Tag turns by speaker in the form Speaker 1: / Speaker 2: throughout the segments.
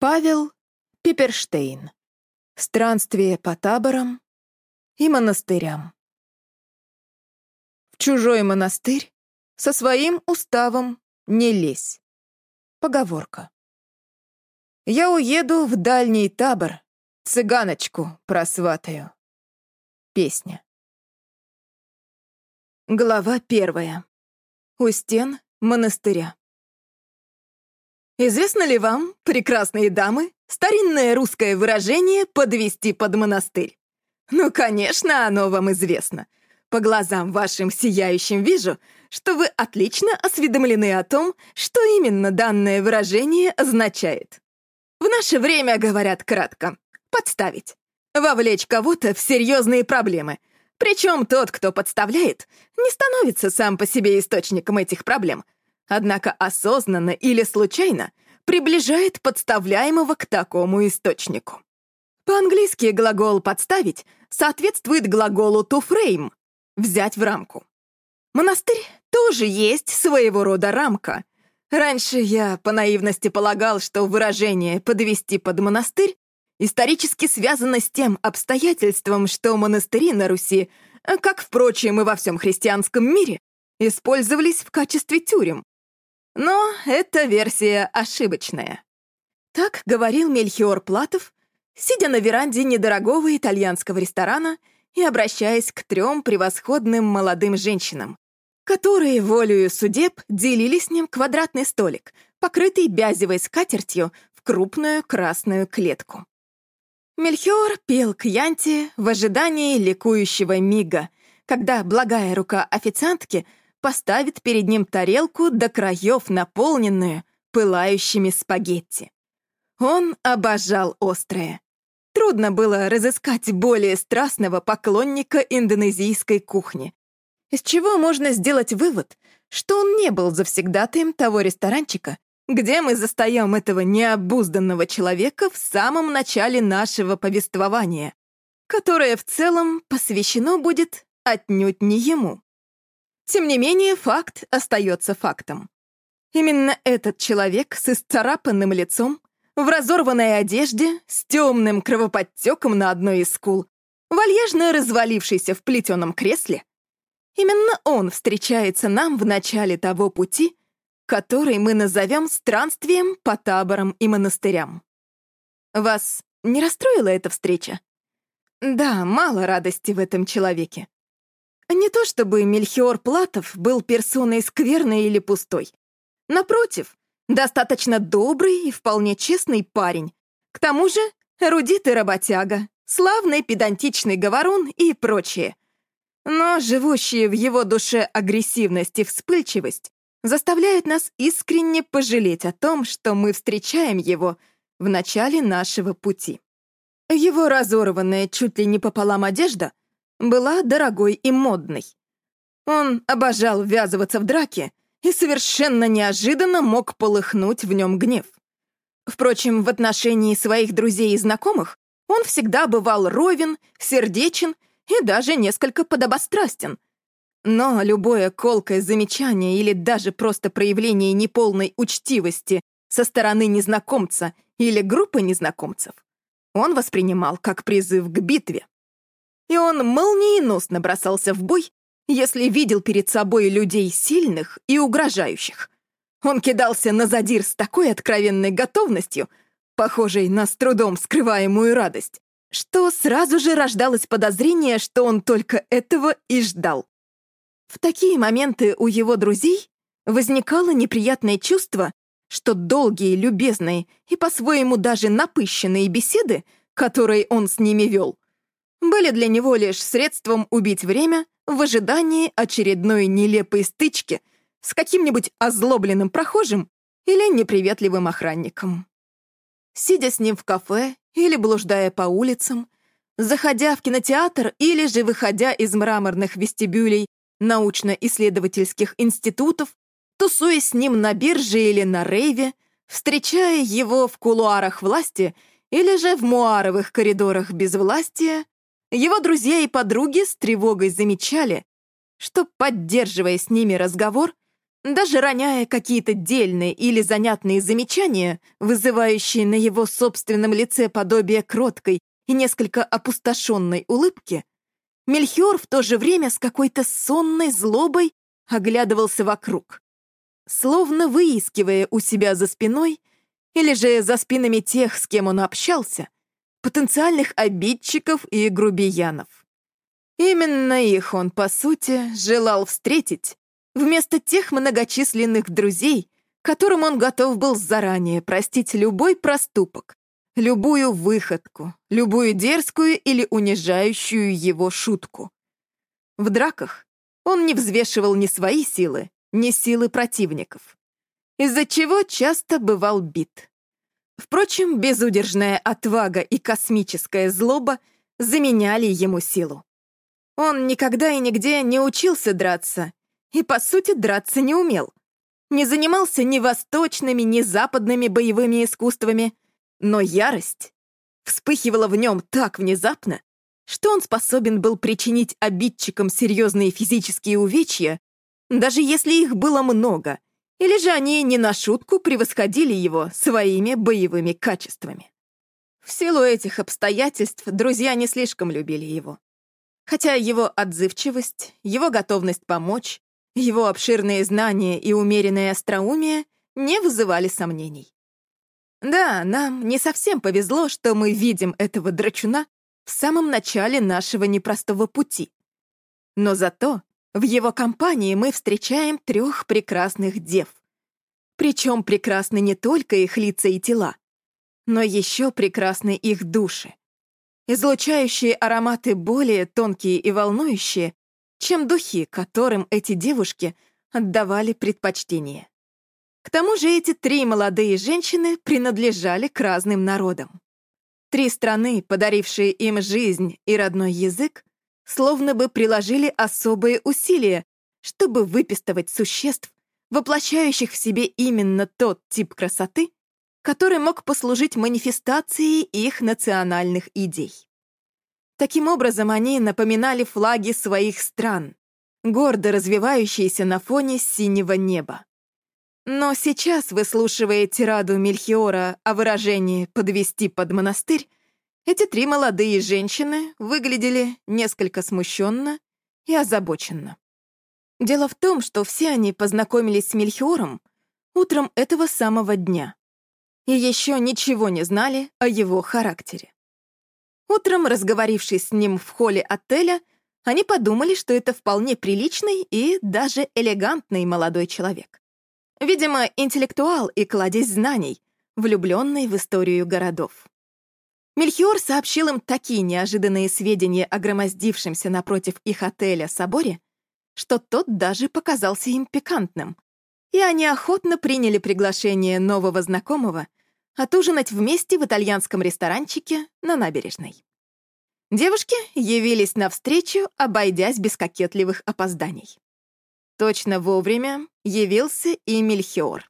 Speaker 1: Павел Пиперштейн. Странствие по таборам и монастырям. В чужой монастырь со своим уставом не лезь. Поговорка. Я уеду в дальний табор, цыганочку просватаю. Песня. Глава первая. У стен монастыря. Известно ли вам, прекрасные дамы, старинное русское выражение «подвести под монастырь»? Ну, конечно, оно вам известно. По глазам вашим сияющим вижу, что вы отлично осведомлены о том, что именно данное выражение означает. В наше время говорят кратко «подставить». Вовлечь кого-то в серьезные проблемы. Причем тот, кто подставляет, не становится сам по себе источником этих проблем — однако осознанно или случайно приближает подставляемого к такому источнику. По-английски глагол «подставить» соответствует глаголу «to frame» — «взять в рамку». Монастырь тоже есть своего рода рамка. Раньше я по наивности полагал, что выражение «подвести под монастырь» исторически связано с тем обстоятельством, что монастыри на Руси, как, впрочем, и во всем христианском мире, использовались в качестве тюрем, но эта версия ошибочная. Так говорил Мельхиор Платов, сидя на веранде недорогого итальянского ресторана и обращаясь к трем превосходным молодым женщинам, которые волею судеб делили с ним квадратный столик, покрытый бязевой скатертью в крупную красную клетку. Мельхиор пел к Янте в ожидании ликующего мига, когда благая рука официантки — поставит перед ним тарелку до краев, наполненную пылающими спагетти. Он обожал острое. Трудно было разыскать более страстного поклонника индонезийской кухни, из чего можно сделать вывод, что он не был завсегдатаем того ресторанчика, где мы застаем этого необузданного человека в самом начале нашего повествования, которое в целом посвящено будет отнюдь не ему. Тем не менее, факт остается фактом. Именно этот человек с исцарапанным лицом, в разорванной одежде, с темным кровоподтеком на одной из скул, вальяжно развалившийся в плетеном кресле, именно он встречается нам в начале того пути, который мы назовем странствием по таборам и монастырям. Вас не расстроила эта встреча? Да, мало радости в этом человеке. Не то чтобы Мельхиор Платов был персоной скверной или пустой. Напротив, достаточно добрый и вполне честный парень. К тому же эрудит и работяга, славный педантичный говорун и прочее. Но живущие в его душе агрессивность и вспыльчивость заставляют нас искренне пожалеть о том, что мы встречаем его в начале нашего пути. Его разорванная чуть ли не пополам одежда была дорогой и модной. Он обожал ввязываться в драки и совершенно неожиданно мог полыхнуть в нем гнев. Впрочем, в отношении своих друзей и знакомых он всегда бывал ровен, сердечен и даже несколько подобострастен. Но любое колкое замечание или даже просто проявление неполной учтивости со стороны незнакомца или группы незнакомцев он воспринимал как призыв к битве и он молниеносно бросался в бой, если видел перед собой людей сильных и угрожающих. Он кидался на задир с такой откровенной готовностью, похожей на с трудом скрываемую радость, что сразу же рождалось подозрение, что он только этого и ждал. В такие моменты у его друзей возникало неприятное чувство, что долгие, любезные и по-своему даже напыщенные беседы, которые он с ними вел, были для него лишь средством убить время в ожидании очередной нелепой стычки с каким-нибудь озлобленным прохожим или неприветливым охранником. Сидя с ним в кафе или блуждая по улицам, заходя в кинотеатр или же выходя из мраморных вестибюлей научно-исследовательских институтов, тусуясь с ним на бирже или на рейве, встречая его в кулуарах власти или же в муаровых коридорах безвластия, его друзья и подруги с тревогой замечали, что, поддерживая с ними разговор, даже роняя какие-то дельные или занятные замечания, вызывающие на его собственном лице подобие кроткой и несколько опустошенной улыбки, Мельхиор в то же время с какой-то сонной злобой оглядывался вокруг, словно выискивая у себя за спиной или же за спинами тех, с кем он общался, потенциальных обидчиков и грубиянов. Именно их он, по сути, желал встретить вместо тех многочисленных друзей, которым он готов был заранее простить любой проступок, любую выходку, любую дерзкую или унижающую его шутку. В драках он не взвешивал ни свои силы, ни силы противников, из-за чего часто бывал бит. Впрочем, безудержная отвага и космическая злоба заменяли ему силу. Он никогда и нигде не учился драться и, по сути, драться не умел. Не занимался ни восточными, ни западными боевыми искусствами, но ярость вспыхивала в нем так внезапно, что он способен был причинить обидчикам серьезные физические увечья, даже если их было много, или же они не на шутку превосходили его своими боевыми качествами. В силу этих обстоятельств друзья не слишком любили его. Хотя его отзывчивость, его готовность помочь, его обширные знания и умеренное остроумие не вызывали сомнений. Да, нам не совсем повезло, что мы видим этого драчуна в самом начале нашего непростого пути. Но зато в его компании мы встречаем трех прекрасных дев. Причем прекрасны не только их лица и тела, но еще прекрасны их души, излучающие ароматы более тонкие и волнующие, чем духи, которым эти девушки отдавали предпочтение. К тому же эти три молодые женщины принадлежали к разным народам. Три страны, подарившие им жизнь и родной язык, словно бы приложили особые усилия, чтобы выпистывать существ, воплощающих в себе именно тот тип красоты, который мог послужить манифестацией их национальных идей. Таким образом, они напоминали флаги своих стран, гордо развивающиеся на фоне синего неба. Но сейчас, выслушивая тираду Мельхиора о выражении «подвести под монастырь», эти три молодые женщины выглядели несколько смущенно и озабоченно. Дело в том, что все они познакомились с Мельхиором утром этого самого дня и еще ничего не знали о его характере. Утром, разговорившись с ним в холле отеля, они подумали, что это вполне приличный и даже элегантный молодой человек. Видимо, интеллектуал и кладезь знаний, влюбленный в историю городов. Мельхиор сообщил им такие неожиданные сведения о громоздившемся напротив их отеля соборе, что тот даже показался им пикантным, и они охотно приняли приглашение нового знакомого отужинать вместе в итальянском ресторанчике на набережной. Девушки явились навстречу, обойдясь без кокетливых опозданий. Точно вовремя явился и Мельхиор.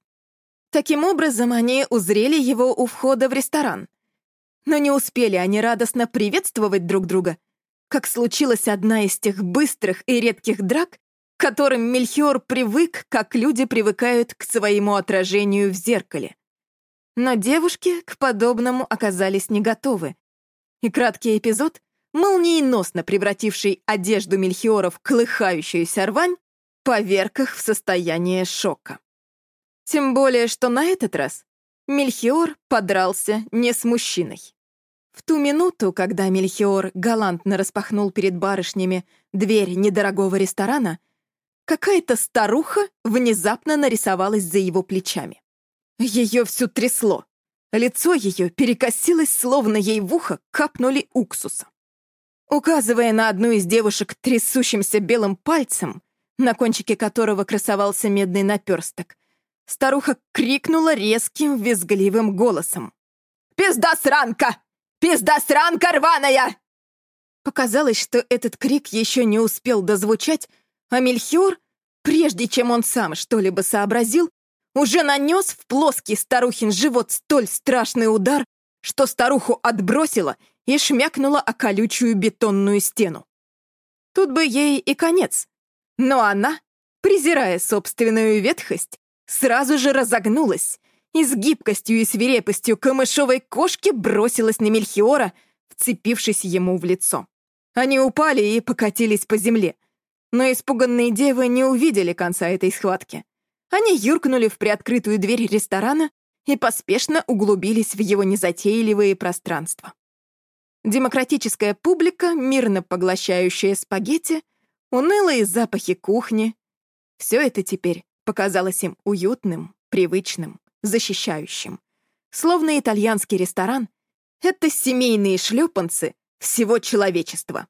Speaker 1: Таким образом, они узрели его у входа в ресторан. Но не успели они радостно приветствовать друг друга, как случилась одна из тех быстрых и редких драк, которым Мельхиор привык, как люди привыкают к своему отражению в зеркале. Но девушки к подобному оказались не готовы. И краткий эпизод, молниеносно превративший одежду Мельхиора в колыхающуюся рвань, поверг их в состояние шока. Тем более, что на этот раз Мельхиор подрался не с мужчиной. В ту минуту, когда Мельхиор галантно распахнул перед барышнями дверь недорогого ресторана, какая-то старуха внезапно нарисовалась за его плечами. Ее всю трясло. Лицо ее перекосилось, словно ей в ухо капнули уксуса. Указывая на одну из девушек трясущимся белым пальцем, на кончике которого красовался медный наперсток, старуха крикнула резким, визгливым голосом. «Пизда Пизда сранка рваная!» Показалось, что этот крик еще не успел дозвучать, а Мельхиор, прежде чем он сам что-либо сообразил, уже нанес в плоский старухин живот столь страшный удар, что старуху отбросило и шмякнула о колючую бетонную стену. Тут бы ей и конец, но она, презирая собственную ветхость, сразу же разогнулась и с гибкостью и свирепостью камышовой кошки бросилась на Мельхиора, вцепившись ему в лицо. Они упали и покатились по земле. Но испуганные девы не увидели конца этой схватки. Они юркнули в приоткрытую дверь ресторана и поспешно углубились в его незатейливые пространства. Демократическая публика, мирно поглощающая спагетти, унылые запахи кухни — все это теперь показалось им уютным, привычным, защищающим. Словно итальянский ресторан — это семейные шлепанцы всего человечества.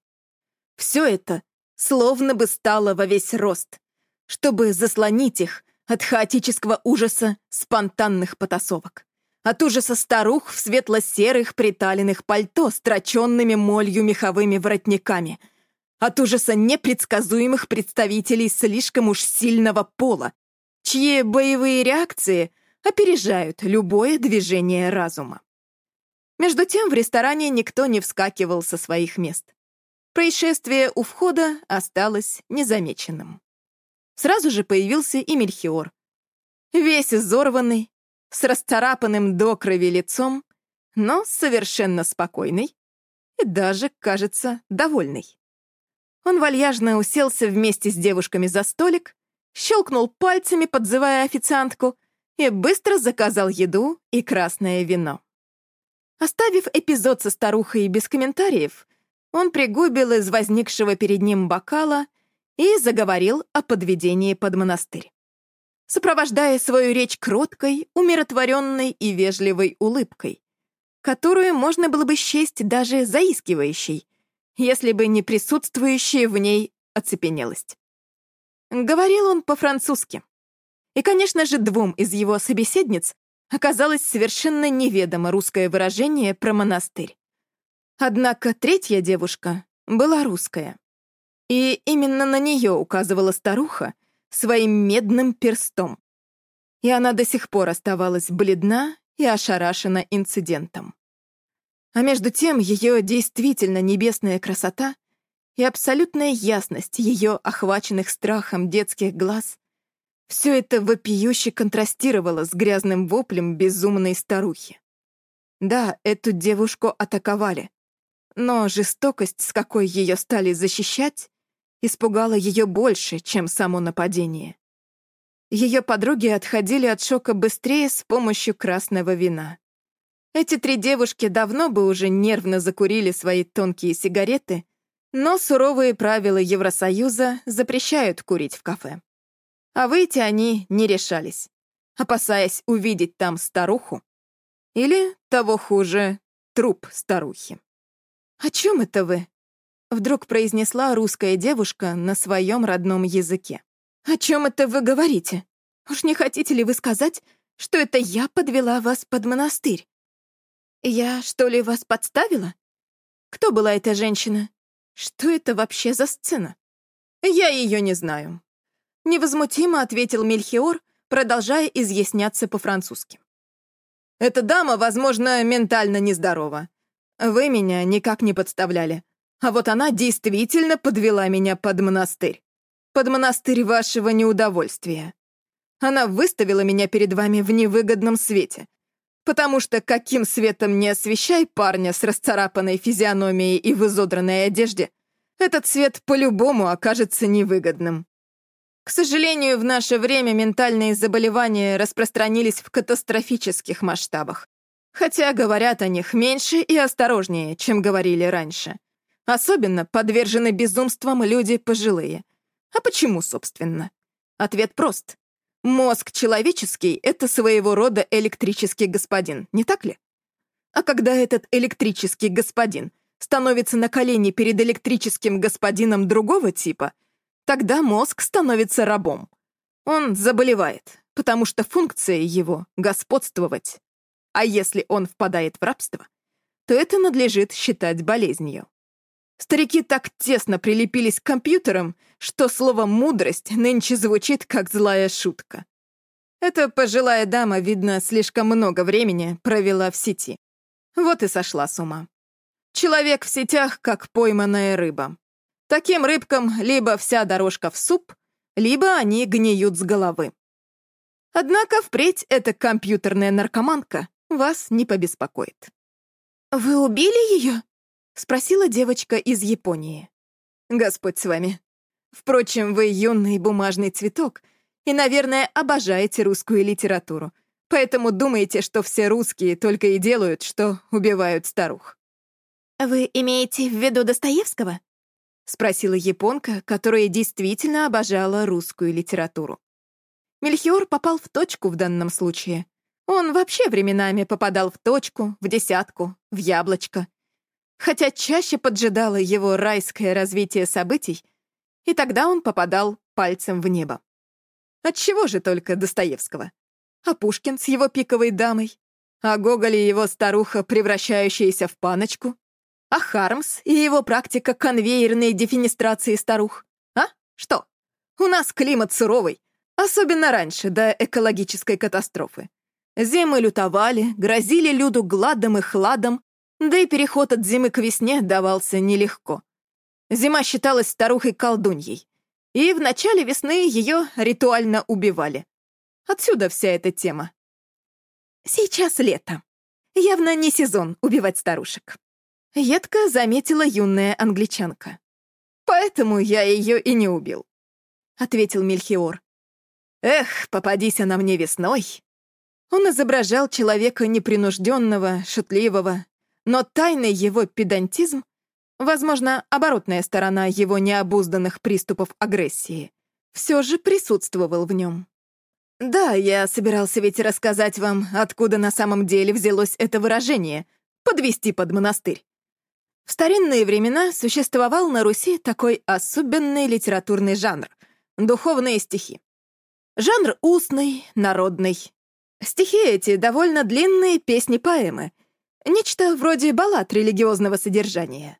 Speaker 1: Все это словно бы стало во весь рост, чтобы заслонить их от хаотического ужаса спонтанных потасовок. От ужаса старух в светло-серых приталенных пальто с троченными молью меховыми воротниками. От ужаса непредсказуемых представителей слишком уж сильного пола, чьи боевые реакции опережают любое движение разума. Между тем в ресторане никто не вскакивал со своих мест. Происшествие у входа осталось незамеченным. Сразу же появился и Мельхиор. Весь изорванный, с расцарапанным до крови лицом, но совершенно спокойный и даже, кажется, довольный. Он вальяжно уселся вместе с девушками за столик, щелкнул пальцами, подзывая официантку, и быстро заказал еду и красное вино. Оставив эпизод со старухой без комментариев, он пригубил из возникшего перед ним бокала и заговорил о подведении под монастырь. Сопровождая свою речь кроткой, умиротворенной и вежливой улыбкой, которую можно было бы счесть даже заискивающей, если бы не присутствующая в ней оцепенелость. Говорил он по-французски. И, конечно же, двум из его собеседниц оказалось совершенно неведомо русское выражение про монастырь. Однако третья девушка была русская. И именно на нее указывала старуха своим медным перстом. И она до сих пор оставалась бледна и ошарашена инцидентом. А между тем ее действительно небесная красота и абсолютная ясность ее охваченных страхом детских глаз все это вопиюще контрастировало с грязным воплем безумной старухи. Да, эту девушку атаковали, но жестокость, с какой ее стали защищать, испугало ее больше, чем само нападение. Ее подруги отходили от шока быстрее с помощью красного вина. Эти три девушки давно бы уже нервно закурили свои тонкие сигареты, но суровые правила Евросоюза запрещают курить в кафе. А выйти они не решались, опасаясь увидеть там старуху или, того хуже, труп старухи. «О чем это вы?» Вдруг произнесла русская девушка на своем родном языке. «О чем это вы говорите? Уж не хотите ли вы сказать, что это я подвела вас под монастырь? Я, что ли, вас подставила? Кто была эта женщина? Что это вообще за сцена? Я ее не знаю. Невозмутимо ответил Мельхиор, продолжая изъясняться по-французски. Эта дама, возможно, ментально нездорова. Вы меня никак не подставляли. А вот она действительно подвела меня под монастырь. Под монастырь вашего неудовольствия. Она выставила меня перед вами в невыгодном свете. Потому что каким светом не освещай парня с расцарапанной физиономией и в изодранной одежде, этот свет по-любому окажется невыгодным. К сожалению, в наше время ментальные заболевания распространились в катастрофических масштабах. Хотя говорят о них меньше и осторожнее, чем говорили раньше. Особенно подвержены безумствам люди пожилые. А почему, собственно? Ответ прост. Мозг человеческий — это своего рода электрический господин, не так ли? А когда этот электрический господин становится на колени перед электрическим господином другого типа, тогда мозг становится рабом. Он заболевает, потому что функция его — господствовать. А если он впадает в рабство, то это надлежит считать болезнью. Старики так тесно прилепились к компьютерам, что слово «мудрость» нынче звучит как злая шутка. Эта пожилая дама, видно, слишком много времени провела в сети. Вот и сошла с ума. Человек в сетях, как пойманная рыба. Таким рыбкам либо вся дорожка в суп, либо они гниют с головы. Однако впредь эта компьютерная наркоманка вас не побеспокоит. «Вы убили ее?» — спросила девочка из Японии. «Господь с вами. Впрочем, вы юный бумажный цветок и, наверное, обожаете русскую литературу, поэтому думаете, что все русские только и делают, что убивают старух». «Вы имеете в виду Достоевского?» — спросила японка, которая действительно обожала русскую литературу. Мельхиор попал в точку в данном случае. Он вообще временами попадал в точку, в десятку, в яблочко. Хотя чаще поджидало его райское развитие событий, и тогда он попадал пальцем в небо. Отчего же только Достоевского? А Пушкин с его пиковой дамой? А Гоголь и его старуха, превращающаяся в паночку? А Хармс и его практика конвейерной дефинистрации старух? А? Что? У нас климат суровый, особенно раньше, до экологической катастрофы. Зимы лютовали, грозили люду гладом и хладом, да и переход от зимы к весне давался нелегко. Зима считалась старухой-колдуньей, и в начале весны ее ритуально убивали. Отсюда вся эта тема. Сейчас лето. Явно не сезон убивать старушек. Едко заметила юная англичанка. «Поэтому я ее и не убил», — ответил Мельхиор. «Эх, попадись она мне весной!» Он изображал человека непринужденного, шутливого, но тайный его педантизм, возможно, оборотная сторона его необузданных приступов агрессии, все же присутствовал в нем. Да, я собирался ведь рассказать вам, откуда на самом деле взялось это выражение «подвести под монастырь». В старинные времена существовал на Руси такой особенный литературный жанр — духовные стихи. Жанр устный, народный. Стихи эти — довольно длинные песни-поэмы, нечто вроде баллад религиозного содержания.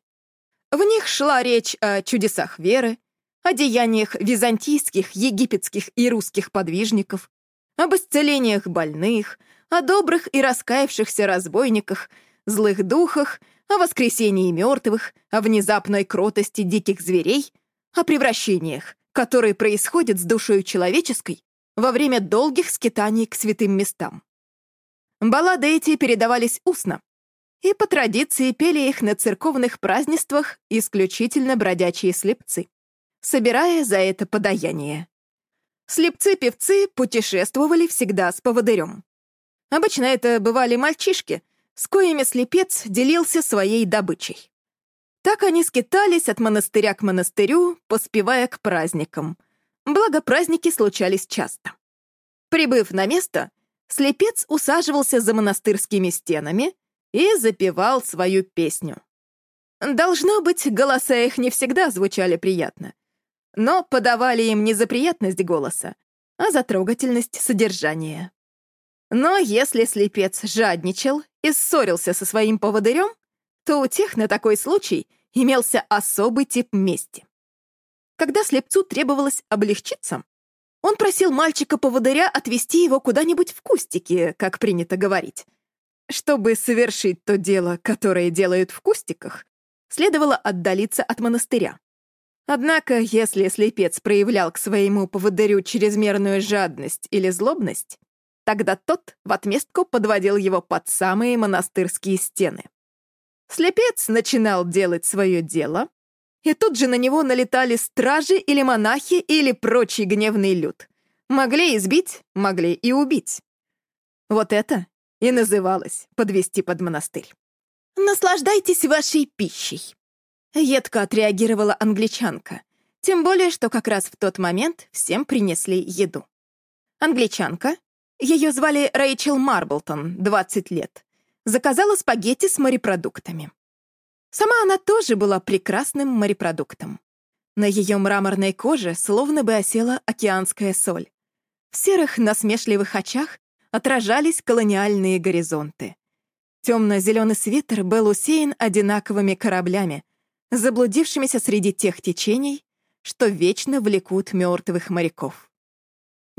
Speaker 1: В них шла речь о чудесах веры, о деяниях византийских, египетских и русских подвижников, об исцелениях больных, о добрых и раскаявшихся разбойниках, злых духах — о воскресении мертвых, о внезапной кротости диких зверей, о превращениях, которые происходят с душой человеческой во время долгих скитаний к святым местам. Баллады эти передавались устно, и по традиции пели их на церковных празднествах исключительно бродячие слепцы, собирая за это подаяние. Слепцы-певцы путешествовали всегда с поводырем. Обычно это бывали мальчишки, с коими слепец делился своей добычей. Так они скитались от монастыря к монастырю, поспевая к праздникам. Благо, праздники случались часто. Прибыв на место, слепец усаживался за монастырскими стенами и запевал свою песню. Должно быть, голоса их не всегда звучали приятно, но подавали им не за приятность голоса, а за трогательность содержания. Но если слепец жадничал и ссорился со своим поводырем, то у тех на такой случай имелся особый тип мести. Когда слепцу требовалось облегчиться, он просил мальчика-поводыря отвезти его куда-нибудь в кустики, как принято говорить. Чтобы совершить то дело, которое делают в кустиках, следовало отдалиться от монастыря. Однако, если слепец проявлял к своему поводырю чрезмерную жадность или злобность, Тогда тот в отместку подводил его под самые монастырские стены. Слепец начинал делать свое дело, и тут же на него налетали стражи или монахи или прочий гневный люд. Могли избить, могли и убить. Вот это и называлось подвести под монастырь. «Наслаждайтесь вашей пищей», — едко отреагировала англичанка, тем более, что как раз в тот момент всем принесли еду. Англичанка, ее звали Рэйчел Марблтон, 20 лет. Заказала спагетти с морепродуктами. Сама она тоже была прекрасным морепродуктом. На ее мраморной коже словно бы осела океанская соль. В серых насмешливых очах отражались колониальные горизонты. Темно-зеленый свитер был усеян одинаковыми кораблями, заблудившимися среди тех течений, что вечно влекут мертвых моряков.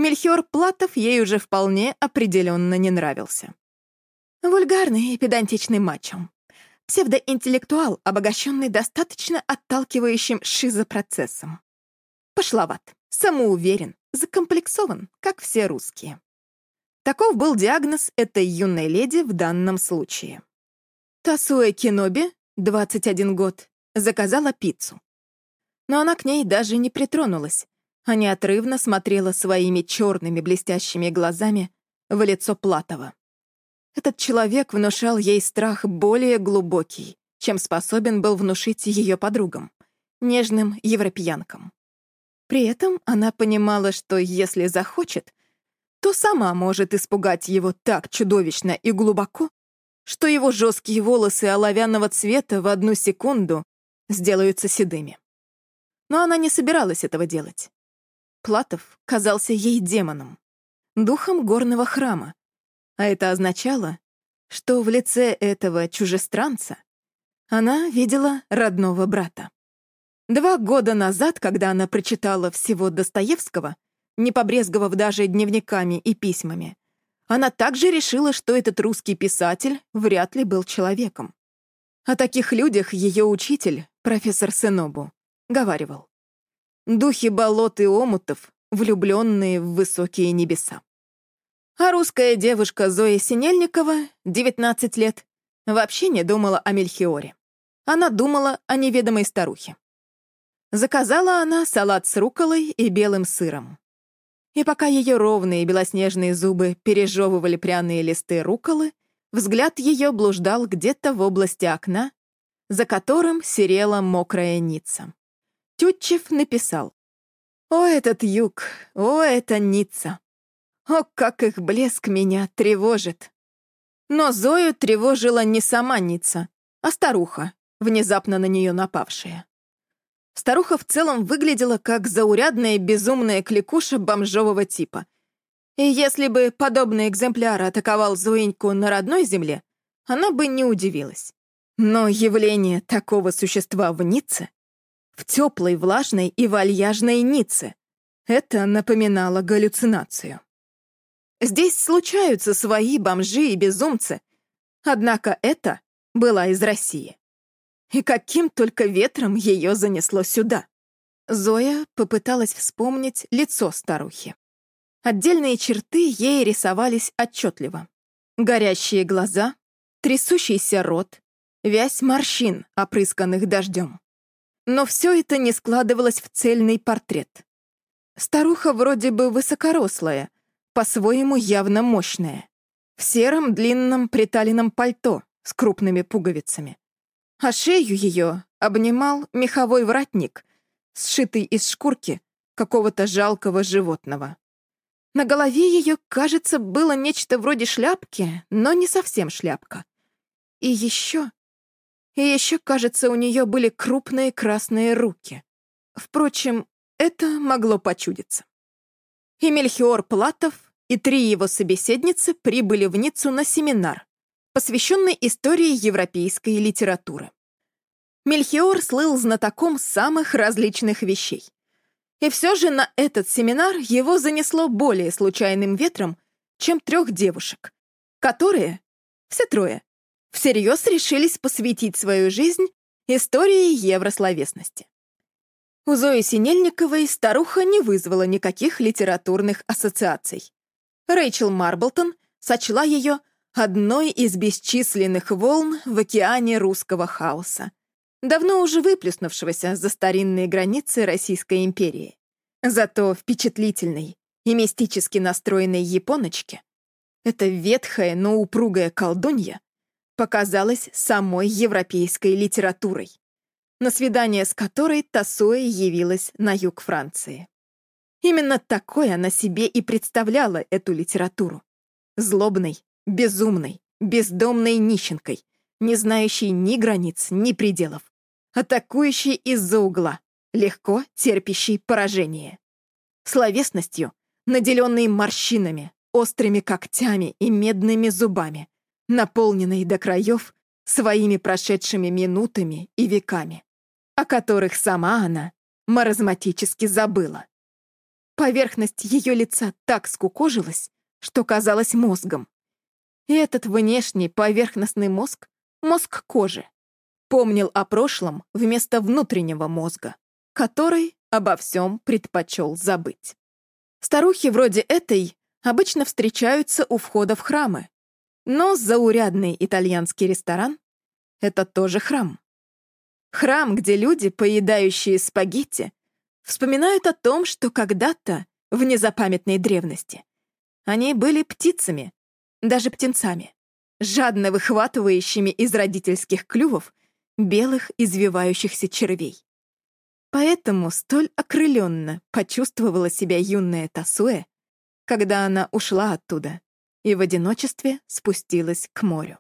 Speaker 1: Мельхиор Платов ей уже вполне определенно не нравился. Вульгарный и педантичный мачо. Псевдоинтеллектуал, обогащенный достаточно отталкивающим шизопроцессом. Пошловат. самоуверен, закомплексован, как все русские. Таков был диагноз этой юной леди в данном случае. Тасуэ Киноби, 21 год, заказала пиццу. Но она к ней даже не притронулась, а неотрывно смотрела своими черными блестящими глазами в лицо Платова. Этот человек внушал ей страх более глубокий, чем способен был внушить ее подругам, нежным европеянкам. При этом она понимала, что если захочет, то сама может испугать его так чудовищно и глубоко, что его жесткие волосы оловянного цвета в одну секунду сделаются седыми. Но она не собиралась этого делать. Платов казался ей демоном, духом горного храма, а это означало, что в лице этого чужестранца она видела родного брата. Два года назад, когда она прочитала всего Достоевского, не побрезговав даже дневниками и письмами, она также решила, что этот русский писатель вряд ли был человеком. О таких людях ее учитель, профессор Сенобу, говаривал. Духи болот и омутов, влюбленные в высокие небеса. А русская девушка Зоя Синельникова, 19 лет, вообще не думала о Мельхиоре. Она думала о неведомой старухе. Заказала она салат с руколой и белым сыром. И пока ее ровные белоснежные зубы пережевывали пряные листы руколы, взгляд ее блуждал где-то в области окна, за которым серела мокрая ница. Тютчев написал «О, этот юг! О, это Ницца! О, как их блеск меня тревожит!» Но Зою тревожила не сама Ницца, а старуха, внезапно на нее напавшая. Старуха в целом выглядела как заурядная безумная кликуша бомжового типа. И если бы подобный экземпляр атаковал Зуиньку на родной земле, она бы не удивилась. Но явление такого существа в Ницце, в теплой, влажной и вальяжной Ницце, это напоминало галлюцинацию. Здесь случаются свои бомжи и безумцы, однако это была из России. И каким только ветром ее занесло сюда. Зоя попыталась вспомнить лицо старухи. Отдельные черты ей рисовались отчетливо. Горящие глаза, трясущийся рот, вязь морщин, опрысканных дождем. Но все это не складывалось в цельный портрет. Старуха вроде бы высокорослая, по-своему явно мощная, в сером длинном приталенном пальто с крупными пуговицами а шею ее обнимал меховой воротник, сшитый из шкурки какого-то жалкого животного. На голове ее, кажется, было нечто вроде шляпки, но не совсем шляпка. И еще... И еще, кажется, у нее были крупные красные руки. Впрочем, это могло почудиться. И Мельхиор Платов и три его собеседницы прибыли в Ниццу на семинар, посвященный истории европейской литературы. Мельхиор слыл знатоком самых различных вещей. И все же на этот семинар его занесло более случайным ветром, чем трех девушек, которые, все трое, всерьез решились посвятить свою жизнь истории еврословесности. У Зои Синельниковой старуха не вызвала никаких литературных ассоциаций. Рэйчел Марблтон сочла ее одной из бесчисленных волн в океане русского хаоса, давно уже выплеснувшегося за старинные границы Российской империи. Зато впечатлительной и мистически настроенной японочке эта ветхая, но упругая колдунья показалась самой европейской литературой, на свидание с которой Тасуэ явилась на юг Франции. Именно такой она себе и представляла эту литературу. Злобной, безумной, бездомной нищенкой, не знающей ни границ, ни пределов, атакующий из-за угла, легко терпящий поражение. Словесностью, наделенный морщинами, острыми когтями и медными зубами, наполненный до краев своими прошедшими минутами и веками, о которых сама она маразматически забыла. Поверхность ее лица так скукожилась, что казалась мозгом. И этот внешний поверхностный мозг — мозг кожи, помнил о прошлом вместо внутреннего мозга, который, обо всем предпочел забыть. Старухи вроде этой обычно встречаются у входа в храмы, но заурядный итальянский ресторан — это тоже храм. Храм, где люди, поедающие спагетти, вспоминают о том, что когда-то, в незапамятной древности, они были птицами, даже птенцами, жадно выхватывающими из родительских клювов белых извивающихся червей. Поэтому столь окрыленно почувствовала себя юная Тасуэ, когда она ушла оттуда и в одиночестве спустилась к морю.